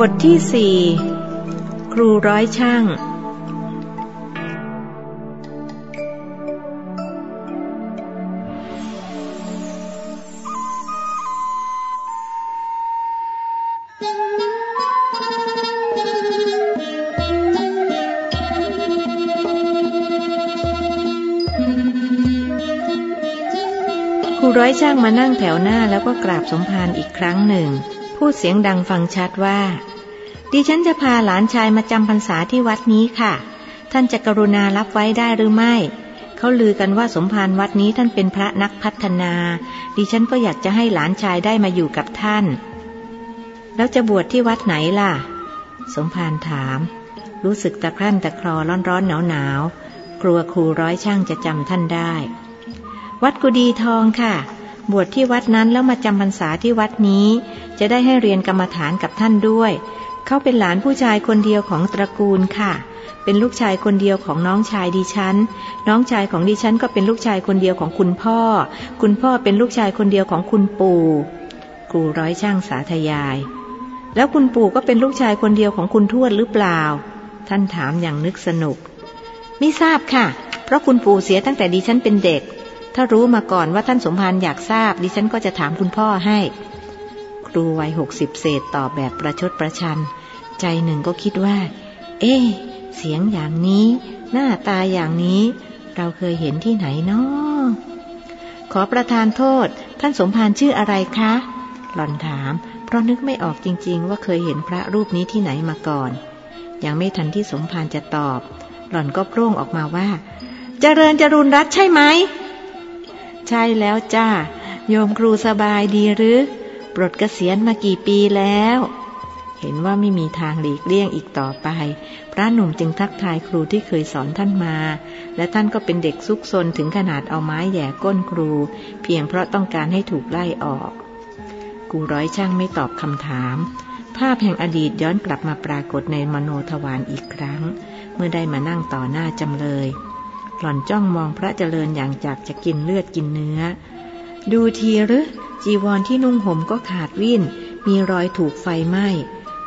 บทที่สี่ครูร้อยช่าง ครูร้อยช่างมานั่งแถวหน้าแล้วก็กราบสมภารอีกครั้งหนึ่ง พูดเสียงดังฟังชัดว่า ดิฉันจะพาหลานชายมาจำพรรษาที่วัดนี้ค่ะ ท่านจะกรุณารับไว้ได้หรือไม่ เขาลือกันว่าสมภารวัดนี้ท่านเป็นพระนักพัฒนา ดิฉันก็อยากจะให้หลานชายได้มาอยู่กับท่าน แล้วจะบวชที่วัดไหนล่ะ สมภารถาม รู้สึกตะครั่นตะคลอร้อนร้อนหนาวหนาวกลัวครูร้อยช่างจะจำท่านได้ วัดกุดีทองค่ะบวชที่วัดนั้นแล้วมาจำพรรษาที่วัดนี้ จะได้ให้เรียนกรรมฐานกับท่านด้วย เขาเป็นหลานผู้ชายคนเดียวของตระกูลค่ะ เป็นลูกชายคนเดียวของน้องชายดิฉัน น้องชายของดิฉันก็เป็นลูกชายคนเดียวของคุณพ่อ คุณพ่อเป็นลูกชายคนเดียวของคุณปู่ครูร้อยช่างสาธยาย แล้วคุณปู่ก็เป็นลูกชายคนเดียวของคุณทวดหรือเปล่า ท่านถามอย่างนึกสนุก ไม่ทราบค่ะ เพราะคุณปู่เสียตั้งแต่ดิฉันเป็นเด็ก ถ้ารู้มาก่อนว่าท่านสมภารอยากทราบ ดิฉันก็จะถามคุณพ่อให้ รูวัยหกสิบเศษตอบแบบประชดประชัน ใจหนึ่งก็คิดว่า เอ๊เสียงอย่างนี้ หน้าตาอย่างนี้ เราเคยเห็นที่ไหนเนาะขอประทานโทษ ท่านสมภารชื่ออะไรคะ หล่อนถาม เพราะนึกไม่ออกจริง ๆ ว่าเคยเห็นพระรูปนี้ที่ไหนมาก่อน ยังไม่ทันที่สมภารจะตอบ หล่อนก็โพร่งออกมาว่าเจริญจรุนรัตใช่ไหม ใช่แล้วจ้า โยมครูสบายดีหรือ ปลดเกษียณมากี่ปีแล้ว เห็นว่าไม่มีทางหลีกเลี่ยงอีกต่อไป พระหนุ่มจึงทักทายครูที่เคยสอนท่านมา และท่านก็เป็นเด็กซุกซนถึงขนาดเอาไม้แย่ก้นครู เพียงเพราะต้องการให้ถูกไล่ออก กูร้อยช่างไม่ตอบคำถาม ภาพแห่งอดีตย้อนกลับมาปรากฏในมโนทวารอีกครั้ง เมื่อได้มานั่งต่อหน้าจำเลยหล่อนจ้องมองพระเจริญอย่างจากจะกินเลือดกินเนื้อ ดูทีหรือจีวรที่นุ่งห่มก็ขาดวิ่น มีรอยถูกไฟไหม้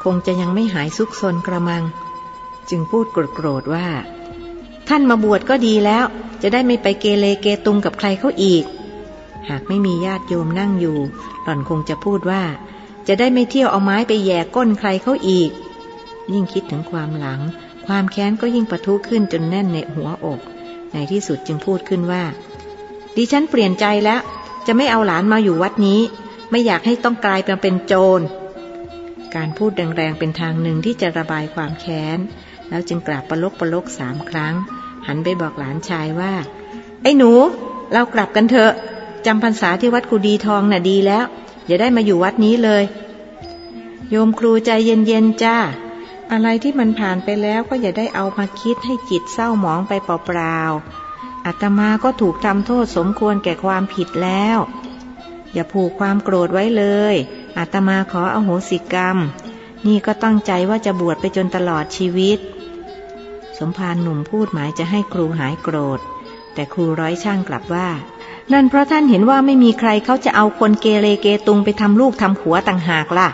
คงจะยังไม่หายซุกซนกระมัง จึงพูดโกรธๆว่า ท่านมาบวชก็ดีแล้ว จะได้ไม่ไปเกเรเกตุงกับใครเขาอีก หากไม่มีญาติโยมนั่งอยู่ หล่อนคงจะพูดว่า จะได้ไม่เที่ยวเอาไม้ไปแย่ก้นใครเขาอีก ยิ่งคิดถึงความหลัง ความแค้นก็ยิ่งปะทุขึ้นจนแน่นในหัวอก ในที่สุดจึงพูดขึ้นว่าดิฉันเปลี่ยนใจแล้ว จะไม่เอาหลานมาอยู่วัดนี้ ไม่อยากให้ต้องกลายมาเป็นโจร การพูดแรงๆเป็นทางหนึ่งที่จะระบายความแค้น แล้วจึงกราบประลกประลกสามครั้ง หันไปบอกหลานชายว่า ไอ้หนู เรากลับกันเถอะจำพรรษาที่วัดกุดีทองน่ะดีแล้ว อย่าได้มาอยู่วัดนี้เลย โยมครูใจเย็นๆจ้า อะไรที่มันผ่านไปแล้วก็อย่าได้เอามาคิดให้จิตเศร้าหมองไปเปล่าๆ อาตมาก็ถูกทำโทษสมควรแก่ความผิดแล้ว อย่าผูกความโกรธไว้เลยอาตมาขออโหสิกรรม นี่ก็ตั้งใจว่าจะบวชไปจนตลอดชีวิต สมภารหนุ่มพูดหมายจะให้ครูหายโกรธ แต่ครูร้อยช่างกลับว่า นั่นเพราะท่านเห็นว่าไม่มีใครเขาจะเอาคนเกเรเกตุงไปทำลูกทำผัวต่างหากล่ะ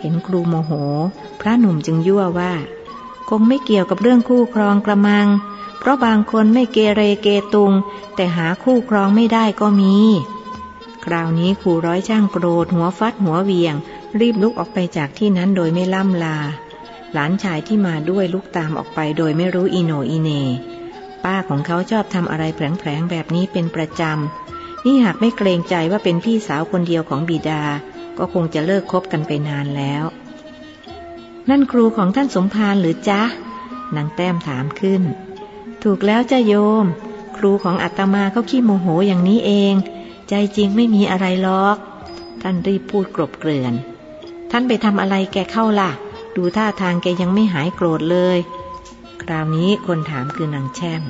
เห็นครูโมโห พระหนุ่มจึงยั่วว่า คงไม่เกี่ยวกับเรื่องคู่ครองกระมัง เพราะบางคนไม่เกเรเกตุง แต่หาคู่ครองไม่ได้ก็มี คราวนี้ครูร้อยช่างโกรธหัวฟัดหัวเวียง รีบลุกออกไปจากที่นั้นโดยไม่ล่ำลา หลานชายที่มาด้วยลุกตามออกไปโดยไม่รู้อีโนอีเน ป้าของเขาชอบทำอะไรแผลงๆแบบนี้เป็นประจำ นี่หากไม่เกรงใจว่าเป็นพี่สาวคนเดียวของบิดา ก็คงจะเลิกคบกันไปนานแล้วนั่นครูของท่านสมภารหรือจ๊ะ นางแต้มถามขึ้น ถูกแล้วจ้าโยม ครูของอาตมาเขาขี้โมโหอย่างนี้เอง ใจจริงไม่มีอะไรหรอก ท่านรีบพูดกรบเกลื่อน ท่านไปทำอะไรแกเข้าล่ะ ดูท่าทางแกยังไม่หายโกรธเลย คราวนี้คนถามคือนางแช่ม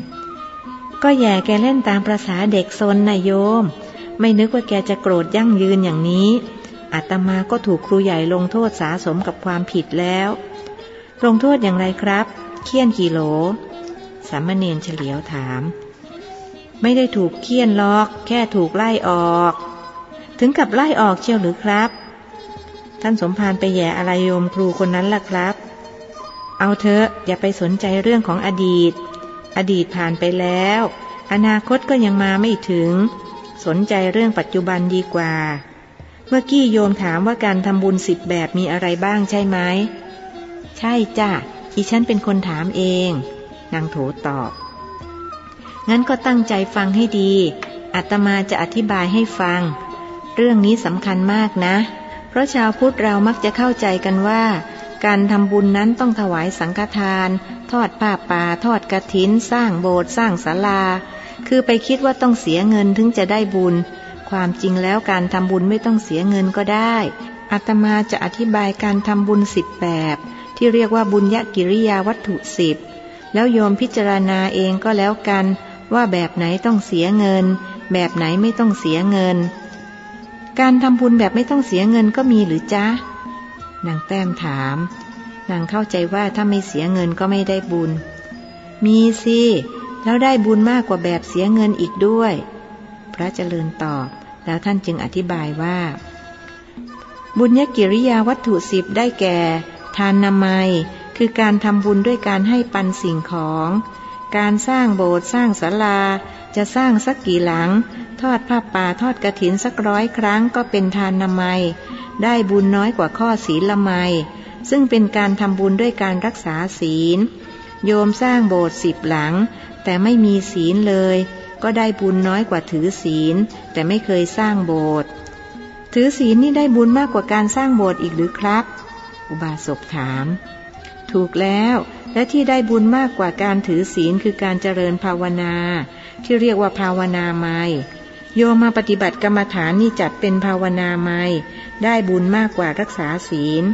ก็แย่แกเล่นตามประษาเด็กซนนะโยม ไม่นึกว่าแกจะโกรธยั่งยืนอย่างนี้อาตมาก็ถูกครูใหญ่ลงโทษสาสมกับความผิดแล้ว ลงโทษอย่างไรครับ เคี่ยนกี่โหล สามเณรเฉลียวถาม ไม่ได้ถูกเคี่ยนล็อก แค่ถูกไล่ออก ถึงกับไล่ออกเชียวหรือครับ ท่านสมภารไปแย่อะไรโยมครูคนนั้นล่ะครับ เอาเถอะอย่าไปสนใจเรื่องของอดีต อดีตผ่านไปแล้ว อนาคตก็ยังมาไม่ถึง สนใจเรื่องปัจจุบันดีกว่า เมื่อกี้โยมถามว่าการทำบุญสิบแบบมีอะไรบ้างใช่ไหมใช่จ้ะอีฉันเป็นคนถามเอง นางโถตอบ งั้นก็ตั้งใจฟังให้ดีอาตมาจะอธิบายให้ฟัง เรื่องนี้สำคัญมากนะ เพราะชาวพุทธเรามักจะเข้าใจกันว่า การทำบุญนั้นต้องถวายสังฆทาน ทอดผ้าป่า ทอดกระถิน สร้างโบสถ์ สร้างศาลา คือไปคิดว่าต้องเสียเงินถึงจะได้บุญ ความจริงแล้วการทำบุญไม่ต้องเสียเงินก็ได้อาตมาจะอธิบายการทำบุญสิบแบบ ที่เรียกว่าบุญยกิริยาวัตถุสิบ แล้วโยมพิจารณาเองก็แล้วกัน ว่าแบบไหนต้องเสียเงิน แบบไหนไม่ต้องเสียเงิน การทำบุญแบบไม่ต้องเสียเงินก็มีหรือจ๊ะนางแต้มถาม นางเข้าใจว่าถ้าไม่เสียเงินก็ไม่ได้บุญ มีสิแล้วได้บุญมากกว่าแบบเสียเงินอีกด้วย พระเจริญตอบ แล้วท่านจึงอธิบายว่า บุญยกิริยาวัตถุสิบได้แก่ ทานนามัย คือการทำบุญด้วยการให้ปันสิ่งของ การสร้างโบสถ์สร้างศาลา จะสร้างสักกี่หลัง ทอดผ้าป่าทอดกระถินสักร้อยครั้งก็เป็นทานนามัย ได้บุญน้อยกว่าข้อศีลละไมซึ่งเป็นการทำบุญด้วยการรักษาศีล โยมสร้างโบสถ์สิบหลัง แต่ไม่มีศีลเลย ก็ได้บุญน้อยกว่าถือศีล แต่ไม่เคยสร้างโบสถ์ถือศีลนี่ได้บุญมากกว่าการสร้างโบสถ์อีกหรือครับ อุบาสกถาม ถูกแล้ว และที่ได้บุญมากกว่าการถือศีลคือการเจริญภาวนา ที่เรียกว่าภาวนาไมโยมมาปฏิบัติกรรมฐานนี่จัดเป็นภาวนาไมได้บุญมากกว่ารักษาศีล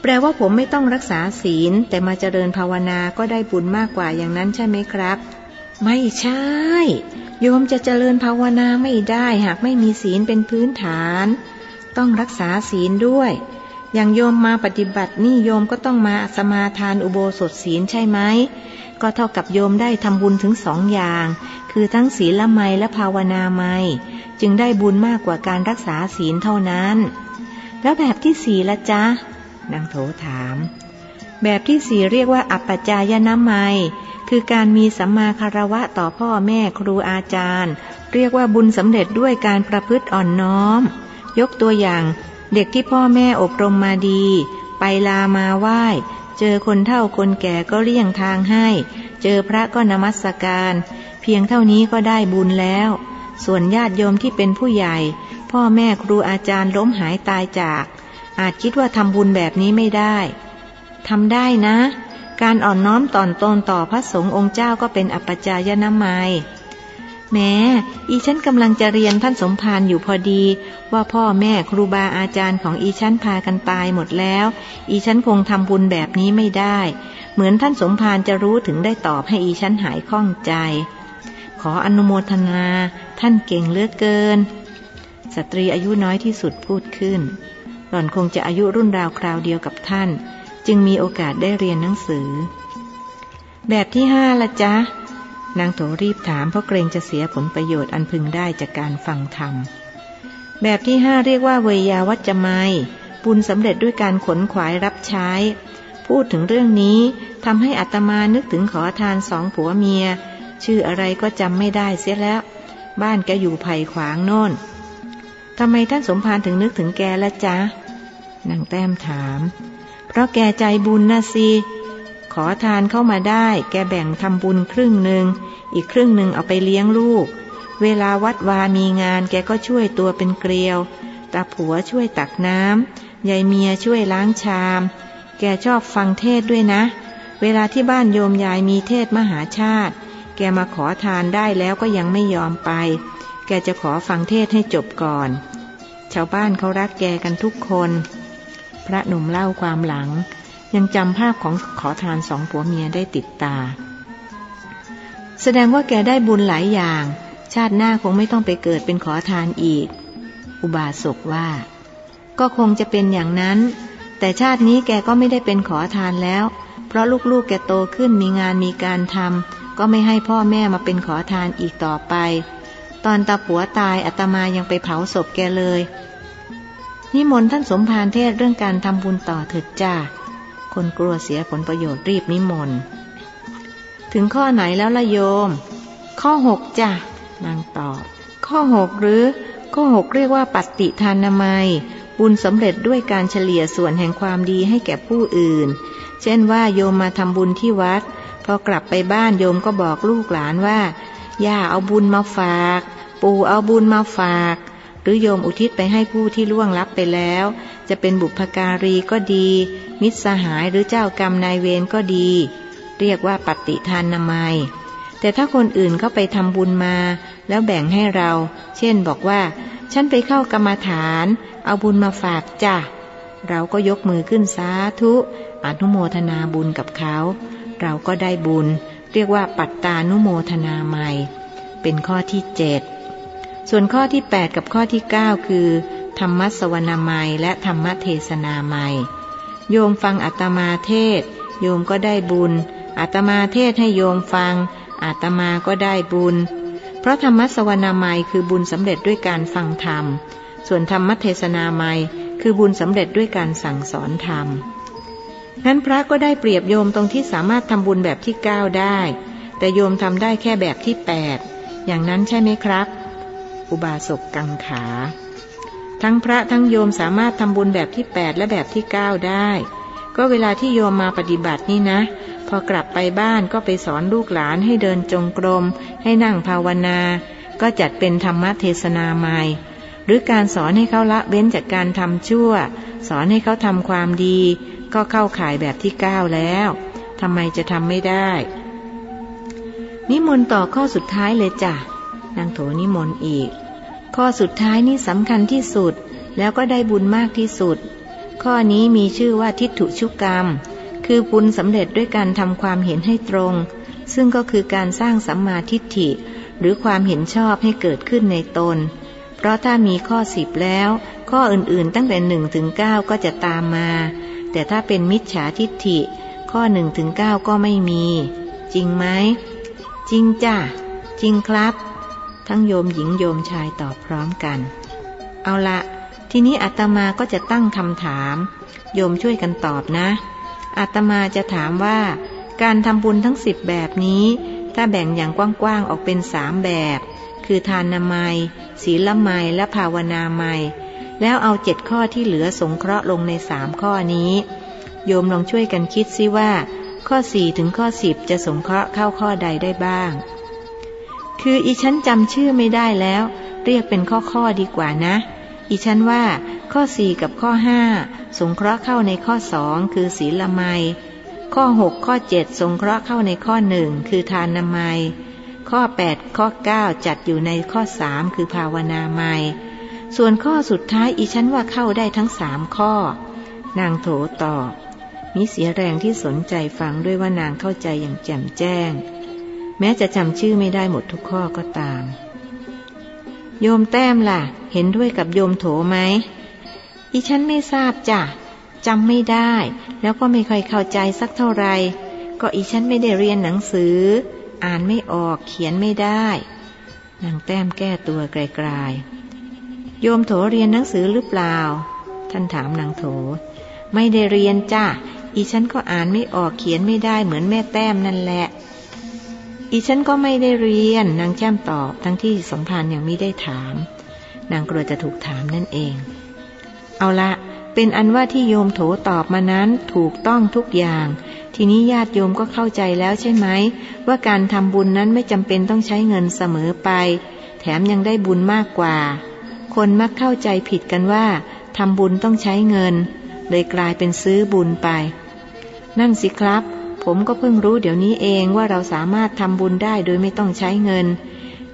แปลว่าผมไม่ต้องรักษาศีล แต่มาเจริญภาวนาก็ได้บุญมากกว่าอย่างนั้นใช่ไหมครับ ไม่ใช่ โยมจะเจริญภาวนาไม่ได้หากไม่มีศีลเป็นพื้นฐาน ต้องรักษาศีลด้วย อย่างโยมมาปฏิบัตินี่โยมก็ต้องมาสมาทานอุโบสถศีลใช่ไหม ก็เท่ากับโยมได้ทำบุญถึงสองอย่าง คือทั้งศีลละไมและภาวนาไมจึงได้บุญมากกว่าการรักษาศีลเท่านั้น แล้วแบบที่สี่ละจ๊ะนางโถถาม แบบที่สี่เรียกว่าอัปปจายนะไมคือการมีสัมมาคารวะต่อพ่อแม่ครูอาจารย์ เรียกว่าบุญสำเร็จด้วยการประพฤติอ่อนน้อม ยกตัวอย่าง เด็กที่พ่อแม่อบรมมาดี ไปลามาไหว้ เจอคนเฒ่าคนแก่ก็เลี่ยงทางให้ เจอพระก็นมัสการ เพียงเท่านี้ก็ได้บุญแล้ว ส่วนญาติโยมที่เป็นผู้ใหญ่ พ่อแม่ครูอาจารย์ล้มหายตายจาก อาจคิดว่าทำบุญแบบนี้ไม่ได้ทำได้นะ การอ่อนน้อมต่อนตนต่อพระสงฆ์องค์เจ้าก็เป็นอัปจายนามัย แม้อีฉันกำลังจะเรียนท่านสมภารอยู่พอดี ว่าพ่อแม่ครูบาอาจารย์ของอีฉันพากันตายหมดแล้ว อีฉันคงทำบุญแบบนี้ไม่ได้ เหมือนท่านสมภารจะรู้ถึงได้ตอบให้อีฉันหายข้องใจ ขออนุโมทนา ท่านเก่งเลือกเกิน สตรีอายุน้อยที่สุดพูดขึ้น หล่อนคงจะอายุรุ่นราวคราวเดียวกับท่าน จึงมีโอกาสได้เรียนหนังสือ แบบที่ห้าละจ๊ะ นางโถรีบถามเพราะเกรงจะเสียผลประโยชน์อันพึงได้จากการฟังธรรม แบบที่ห้าเรียกว่าเวยาวัจจะไมบุญสำเร็จด้วยการขนขวายรับใช้ พูดถึงเรื่องนี้ทำให้อัตมานึกถึงขอทานสองผัวเมีย ชื่ออะไรก็จำไม่ได้เสียแล้ว บ้านแกอยู่ไผ่ขวางโน่นทำไมท่านสมภารถึงนึกถึงแกละจ๊ะนางแต้มถาม เพราะแกใจบุญนะสิ ขอทานเข้ามาได้ แกแบ่งทำบุญครึ่งหนึ่ง อีกครึ่งหนึ่งเอาไปเลี้ยงลูก เวลาวัดวามีงานแกก็ช่วยตัวเป็นเกลียวตาผัวช่วยตักน้ำยายเมียช่วยล้างชาม แกชอบฟังเทศด้วยนะ เวลาที่บ้านโยมยายมีเทศมหาชาติ แกมาขอทานได้แล้วก็ยังไม่ยอมไป แกจะขอฟังเทศให้จบก่อน ชาวบ้านเขารักแกกันทุกคน พระหนุ่มเล่าความหลัง ยังจำภาพของขอทานสองผัวเมียได้ติดตา แสดงว่าแกได้บุญหลายอย่าง ชาติหน้าคงไม่ต้องไปเกิดเป็นขอทานอีก อุบาสกว่า ก็คงจะเป็นอย่างนั้น แต่ชาตินี้แกก็ไม่ได้เป็นขอทานแล้ว เพราะลูกๆแกโตขึ้นมีงานมีการทำก็ไม่ให้พ่อแม่มาเป็นขอทานอีกต่อไป ตอนตาผัวตายอาตมายังไปเผาศพแกเลยนิมนต์ท่านสมภารเทศเรื่องการทำบุญต่อเถิดจ้า คนกลัวเสียผลประโยชน์รีบนิมนต์ ถึงข้อไหนแล้วละโยม ข้อหกจ้ะนางตอบ ข้อหกหรือ ข้อหกเรียกว่าปฏิทานนามัย บุญสำเร็จด้วยการเฉลี่ยส่วนแห่งความดีให้แก่ผู้อื่น เช่นว่าโยมมาทำบุญที่วัด พอกลับไปบ้านโยมก็บอกลูกหลานว่า ย่าเอาบุญมาฝาก ปู่เอาบุญมาฝาก หรือโยมอุทิศไปให้ผู้ที่ล่วงลับไปแล้ว จะเป็นบุพการีก็ดี มิตรสหายหรือเจ้ากรรมนายเวรก็ดี เรียกว่าปฏิทานนามัย แต่ถ้าคนอื่นเข้าไปทำบุญมา แล้วแบ่งให้เรา เช่นบอกว่า ฉันไปเข้ากรรมฐาน เอาบุญมาฝากจ้ะเราก็ยกมือขึ้นสาธุอนุโมทนาบุญกับเขา เราก็ได้บุญ เรียกว่าปัตตานุโมทนาใหม่ เป็นข้อที่เจ็ด ส่วนข้อที่ 8 กับข้อที่ 9 คือ ธรรมสวนามัยและธรรมเทศนาใหม่โยมฟังอัตมาเทศ โยมก็ได้บุญอัตมาเทศให้โยมฟังอัตมาก็ได้บุญ เพราะธรรมสวนามัยคือบุญสำเร็จด้วยการฟังธรรม ส่วนธรรมเทศนาใหม่คือบุญสำเร็จด้วยการสั่งสอนธรรมนั้นพระก็ได้เปรียบโยมตรงที่สามารถทำบุญแบบที่ 9 ได้ แต่โยมทำได้แค่แบบที่ 8 อย่างนั้นใช่ไหมครับ อุบาสกกังขา ทั้งพระทั้งโยมสามารถทำบุญแบบที่แปดและแบบที่เก้าได้ ก็เวลาที่โยมมาปฏิบัตินี่นะ พอกลับไปบ้านก็ไปสอนลูกหลานให้เดินจงกรม ให้นั่งภาวนา ก็จัดเป็นธรรมเทศนาใหม่ หรือการสอนให้เขาละเว้นจากการทำชั่ว สอนให้เขาทำความดี ก็เข้าข่ายแบบที่เก้าแล้วทำไมจะทำไม่ได้ นิมนต์ต่อข้อสุดท้ายเลยจ้ะ นางโถนิมนต์อีก ข้อสุดท้ายนี่สำคัญที่สุด แล้วก็ได้บุญมากที่สุด ข้อนี้มีชื่อว่าทิฏฐุชุกรรม คือบุญสำเร็จด้วยการทำความเห็นให้ตรง ซึ่งก็คือการสร้างสัมมาทิฏฐิ หรือความเห็นชอบให้เกิดขึ้นในตน เพราะถ้ามีข้อสิบแล้ว ข้ออื่นๆตั้งแต่หนึ่งถึงเก้าก็จะตามมา แต่ถ้าเป็นมิจฉาทิฏฐิ ข้อหนึ่งถึงเก้าก็ไม่มี จริงไหมจริงจ้ะจริงครับ ทั้งโยมหญิงโยมชายตอบพร้อมกัน เอาละ ทีนี้อาตมาก็จะตั้งคำถาม โยมช่วยกันตอบนะอาตมาจะถามว่า การทำบุญทั้งสิบแบบนี้ ถ้าแบ่งอย่างกว้างๆออกเป็นสามแบบ คือทานนามัยศีลไมยและภาวนาไมยแล้วเอาเจ็ดข้อที่เหลือสงเคราะห์ลงในสามข้อนี้ โยมลองช่วยกันคิดซิว่า ข้อสี่ถึงข้อสิบจะสงเคราะห์เข้าข้อใดได้บ้าง คืออีฉันจำชื่อไม่ได้แล้ว เรียกเป็นข้อข้อดีกว่านะ อีฉันว่าข้อสี่กับข้อห้าสงเคราะห์เข้าในข้อสองคือศีลไมข้อหกข้อเจ็ดสงเคราะห์เข้าในข้อหนึ่งคือทานนามัย ข้อแปดข้อเก้าจัดอยู่ในข้อสามคือภาวนาไมส่วนข้อสุดท้ายอีฉันว่าเข้าได้ทั้งสามข้อ นางโถตอบ มีเสียแรงที่สนใจฟังด้วยว่านางเข้าใจอย่างแจ่มแจ้ง แม้จะจำชื่อไม่ได้หมดทุกข้อก็ตาม โยมแต้มล่ะ เห็นด้วยกับโยมโถไหมอีฉันไม่ทราบจ้ะจำไม่ได้ แล้วก็ไม่ค่อยเข้าใจสักเท่าไหร่ก็อีฉันไม่ได้เรียนหนังสือ อ่านไม่ออกเขียนไม่ได้นางแต้มแก้ตัวไกลๆโยมโถเรียนหนังสือหรือเปล่า ท่านถามนางโถ ไม่ได้เรียนจ้ะอีฉันก็อ่านไม่ออกเขียนไม่ได้เหมือนแม่แต้มนั่นแหละ อีฉันก็ไม่ได้เรียน นางแจ้มตอบ ทั้งที่สมภารยังไม่ได้ถาม นางกลัวจะถูกถามนั่นเอง เอาละเป็นอันว่าที่โยมโถตอบมานั้นถูกต้องทุกอย่าง ทีนี้ญาติโยมก็เข้าใจแล้วใช่ไหม ว่าการทำบุญนั้นไม่จำเป็นต้องใช้เงินเสมอไป แถมยังได้บุญมากกว่า คนมักเข้าใจผิดกันว่าทำบุญต้องใช้เงิน เลยกลายเป็นซื้อบุญไป นั่นสิครับ ผมก็เพิ่งรู้เดี๋ยวนี้เองว่าเราสามารถทำบุญได้โดยไม่ต้องใช้เงิน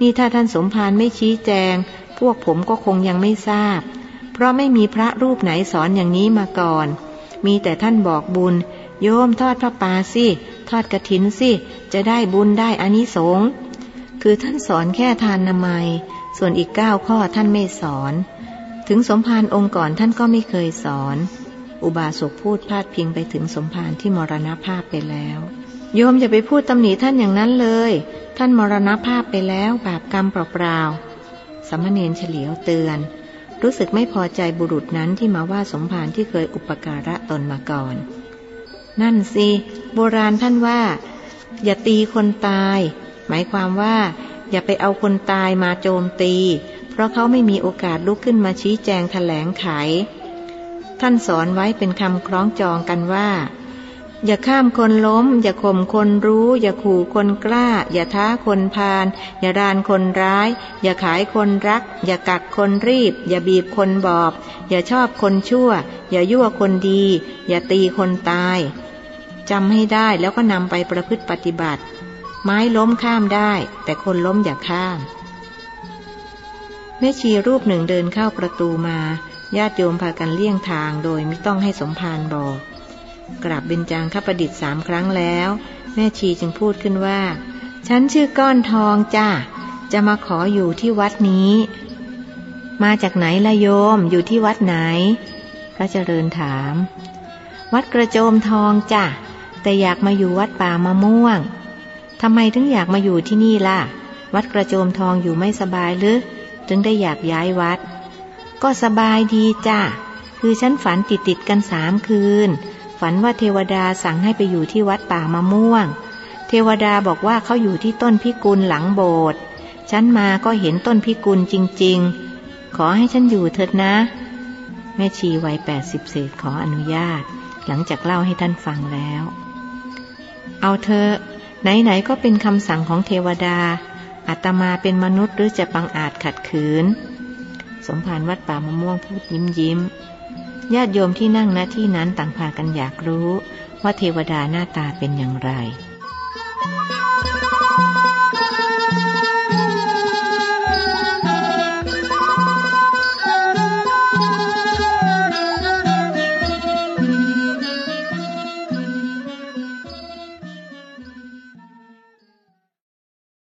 นี่ถ้าท่านสมภารไม่ชี้แจง พวกผมก็คงยังไม่ทราบ เพราะไม่มีพระรูปไหนสอนอย่างนี้มาก่อน มีแต่ท่านบอกบุญ โยมทอดพระปาสิ ทอดกระถินสิ จะได้บุญได้อานิสงส์คือท่านสอนแค่ทานนามัย ส่วนอีกเก้าข้อท่านไม่สอน ถึงสมภารองค์ก่อนท่านก็ไม่เคยสอน อุบาสกพูดพาดพิงไปถึงสมภารที่มรณภาพไปแล้ว โยมอย่าไปพูดตำหนิท่านอย่างนั้นเลย ท่านมรณภาพไปแล้วบาปกรรมเปล่าๆสมณเณรเฉลียวเตือน รู้สึกไม่พอใจบุรุษนั้นที่มาว่าสมภารที่เคยอุปการะตนมาก่อน นั่นสิโบราณท่านว่า อย่าตีคนตาย หมายความว่า อย่าไปเอาคนตายมาโจมตี เพราะเขาไม่มีโอกาสลุกขึ้นมาชี้แจงแถลงไข ท่านสอนไว้เป็นคำคล้องจองกันว่า อย่าข้ามคนล้ม อย่าข่มคนรู้ อย่าขู่คนกล้า อย่าท้าคนพาลอย่ารานคนร้าย อย่าขายคนรัก อย่ากักคนรีบ อย่าบีบคนบอบ อย่าชอบคนชั่ว อย่ายั่วคนดี อย่าตีคนตายจำให้ได้แล้วก็นำไปประพฤติปฏิบัติ ไม้ล้มข้ามได้ แต่คนล้มอย่าข้ามแม่ชีรูปหนึ่งเดินเข้าประตูมา ญาติโยมพากันเลี่ยงทางโดยไม่ต้องให้สมภารบอก กราบเบญจางคประดิษฐ์สามครั้งแล้ว แม่ชีจึงพูดขึ้นว่า ฉันชื่อก้อนทองจ้าจะมาขออยู่ที่วัดนี้ มาจากไหนละโยมอยู่ที่วัดไหน พระเจริญถาม วัดกระโจมทองจ้ะแต่อยากมาอยู่วัดป่ามะม่วงทำไมถึงอยากมาอยู่ที่นี่ล่ะ วัดกระโจมทองอยู่ไม่สบายหรือจึงได้อยากย้ายวัด ก็สบายดีจ้ะ คือฉันฝันติดติดกันสามคืน ฝันว่าเทวดาสั่งให้ไปอยู่ที่วัดป่ามะม่วง เทวดาบอกว่าเขาอยู่ที่ต้นพิกุลหลังโบสถ์ ฉันมาก็เห็นต้นพิกุลจริง ๆ ขอให้ฉันอยู่เถิดนะ แม่ชีวัยแปดสิบเศษขออนุญาต หลังจากเล่าให้ท่านฟังแล้ว เอาเธอไหน ๆ ก็เป็นคำสั่งของเทวดาอาตมาเป็นมนุษย์หรือจะปังอาจขัดขืน สมภารวัดป่ามะม่วงพูดยิ้มยิ้ม ญาติโยมที่นั่งณที่นั้นต่างพากันอยากรู้ว่าเทวดาหน้าตาเป็นอย่างไร